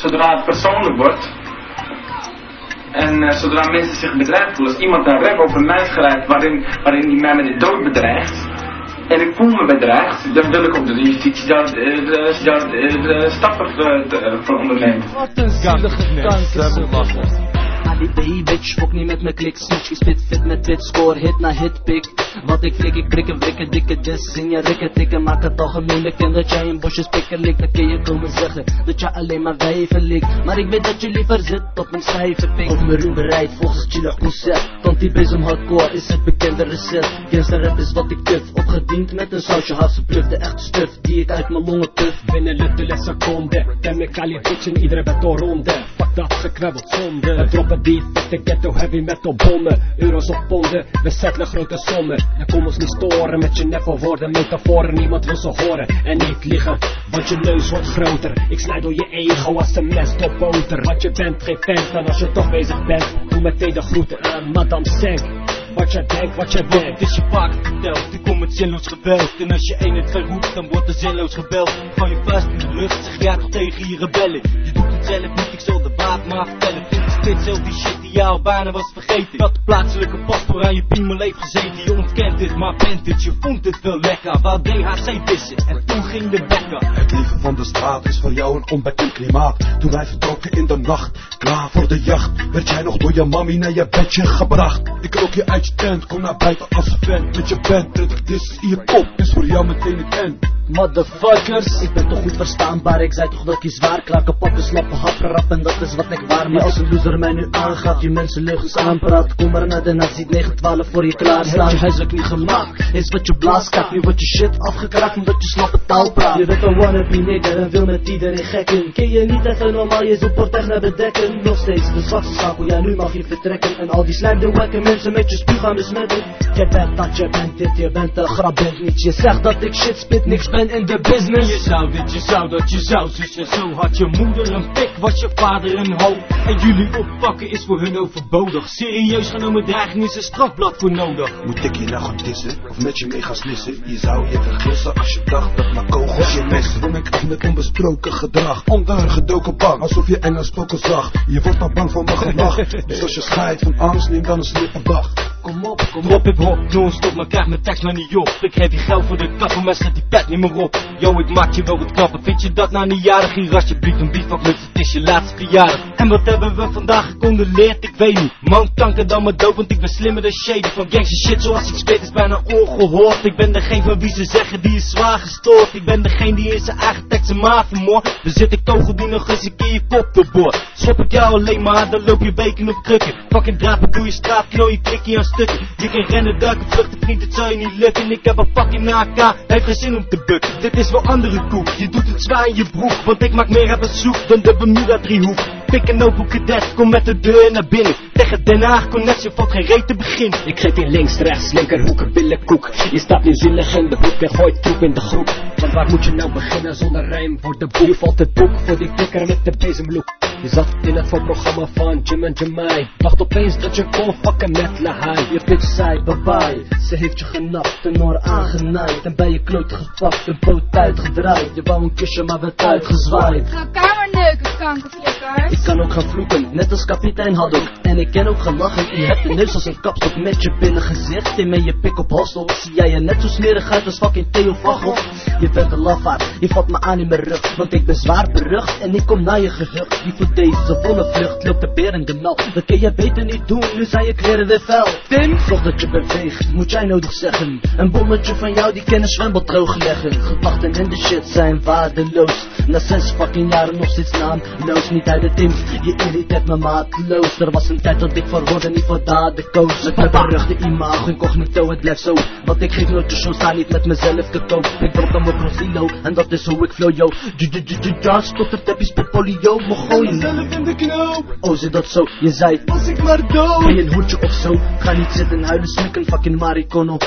zodra het persoonlijk wordt. En eh, zodra mensen zich bedreigd voelen, als iemand een rap over mij schrijft waarin, waarin hij mij met de dood bedreigt. En ik voel me bedreigd, dan wil ik op de justitie daar, eh, eh, de stappen voor ondernemen. Wat een zielige kanker. Ali bitch, fok niet met mijn klik Switch, je spit fit met wit score, hit na hit pick Wat ik flik, ik prik een brikken, dikke dis Zing je rikken, tikken, maak het algemeen En dat jij in bosjes pikken lik, dan kun je komen zeggen Dat je alleen maar wijven lik Maar ik weet dat je liever zit op een cijferpik Op mijn roem bereid, volgens het chillig concept Want die bezem hardcore is het bekende recept. Gangsta rap is wat ik tuf, opgediend met een sausje Hasselbluf, de echte stuf, die ik uit mijn longen puf. Binnen lutte seconde Tem ik al je bitch in iedere battle ronde. Fuck dat, gekwebbeld zonde. We droppen die vette ghetto heavy metal bommen. Euro's op ponden, we settelen grote sommen En kom ons niet storen met je neppe woorden Metaforen, niemand wil ze horen En niet liegen, want je neus wordt groter Ik snijd door je ego als een mes door boter. Wat je bent, geen vent, dan als je toch bezig bent Doe meteen de groeten aan Madame Senk Wat jij denkt, wat jij bent Het is je vaak verteld, ik kom met zinloos geweld. En als je 1 en 2 roept, dan wordt er zinloos gebeld. Van je vuist in de lucht, zeg ja toch tegen je rebellen. Je doet het zelf niet, ik zal de baat maar vertellen. Spits zelf die shit die jou bijna was vergeten Dat de plaatselijke paspoort aan je piemel heeft gezeten Je ontkent dit, maar bent het, je vond het wel lekker Wou DHC dissen, en toen ging de bekken Het leven van de straat is voor jou een onbekend klimaat. Toen wij vertrokken in de nacht, klaar voor de jacht, werd jij nog door je mammy naar je bedje gebracht. Ik rook je uit je tent, kom naar buiten als een vent. Met je ik dit in je kop, is voor jou meteen het end. Motherfuckers, ik ben toch goed verstaanbaar. Ik zei toch dat je zwaar kapot te slappen, happen rap en dat is wat ik waar. Maar als een loser mij nu aangaat, je mensen leugens aanpraat. Kom maar naar de nazi 912 voor je klaar staan. Huiselijk niet gemaakt, is wat je blaaskaart. Nu wordt je shit afgekraakt omdat je slappe taal praat. Je bent een wannabe nigger en wil met iedereen gekken. Ken je niet even normaal, je support echt naar bedekken. Nog steeds de zwakste schakel, ja nu mag je vertrekken. En al die slijmde wekken mensen met je spuug gaan besmetten. Je bent dat, je bent dit, je bent een grap, bent niet. Je zegt dat ik shit spit, niks ben in de business. Je zou dit, je zou dat, je zou zus en zo Had je moeder een pik, was je vader een ho En jullie oppakken is voor hun overbodig Serieus genomen dreiging is een strafblad voor nodig Moet ik je nou gaan dissen, of met je mee gaan slissen? Je zou je vergissen als je dacht dat mijn kogels je mes. Kom ik af met onbesproken gedrag, onder een gedoken bank, alsof je enge spoken zag. Je wordt maar bang voor mijn gelach, dus als je scheidt van angst, neem dan een slippenbag. Kom op, kom op hip hop, non-stop, maar krijg mijn tekst maar niet op. Ik geef je geld voor de kapper, maar zet die pet niet meer op. Yo, ik maak je wel wat knappen, vind je dat nou niet jarig? Hier alsjeblieft een bivak met het is je laatste verjaardag. En wat hebben we vandaag gecondoleerd? Ik weet niet. Man, kanker dan maar dood, want ik ben slimmer dan shady. Van gangster shit zoals ik spit is bijna ongehoord. Ik ben degene van wie ze zeggen die is zwaar gestoord. Ik ben degene die in zijn eigen tekst zijn maat vermoord. Bezit ik kogel die nog eens een keer je kop doorboort Schop ik jou alleen maar, dan loop je beken op krukken Fucking draad, doe je straat, knooi je prikkie aan Je kan rennen, duiken, vluchten, vriend, het zal je niet lukken. Ik heb een fucking AK, heeft geen zin om te bukken Dit is wel andere koek, je doet het zwaar in je broek Want ik maak meer rap zoek dan de Bermuda driehoek. Pik een open cadet, kom met de deur naar binnen. Tegen Den Haag, connectie, valt geen reet te beginnen. Ik geef je links, rechts, linkerhoek, billenkoek. Je staat nu zielig in de hoek en gooit troep in de groep. Want waar moet je nou beginnen zonder rijm voor de boek? Valt het boek voor die kikker met de bezemloek Je zat in het voorprogramma van Jim en Jamai Dacht opeens dat je kon fucken met Lahai. Je bitch zei bye bye, ze heeft je genapt, een oor aangenaaid. En bij je kloot gepakt, een poot uitgedraaid. Je wou een kusje maar werd uitgezwaaid. Ga kamerneuken, kankerflikker. Ik kan ook gaan vloeken, net als kapitein Haddock. En ik ken ook gelachen, je hebt een neus als een kapstok met je binnengezicht In met je pik op hostel, zie jij er net zo smerig uit als fucking Theo Vachel Je bent een lafaard, je valt me aan in mijn rug Want ik ben zwaar berucht. En ik kom naar je gerucht Die voor deze volle vlucht loopt de beer in de mel. Dat kun je beter niet doen, nu zijn je kleren weer vuil Tim, zorg dat je beweegt, moet jij nodig zeggen. Een bommetje van jou die kan een zwembad droog leggen. Gedachten in de shit zijn waardeloos. Na zes fucking jaren nog steeds naamloos Niet uit de team, je irriteert me maatloos. Er was een tijd dat ik voor woorden niet voor daden koos. Ik heb een beruchte imago, incognito, het blijft zo. Want ik geef nooit de show, sta niet met mezelf te koop Ik drop dan mijn profilo, en dat is hoe ik flow yo. Ja, stottert heb je spit polio, mogooi Zelf in de knoop, Oh zit dat zo, je zei was ik maar dood. ben je een hoedje of zo? Ga niet zitten huilen, smikken, fucking maricono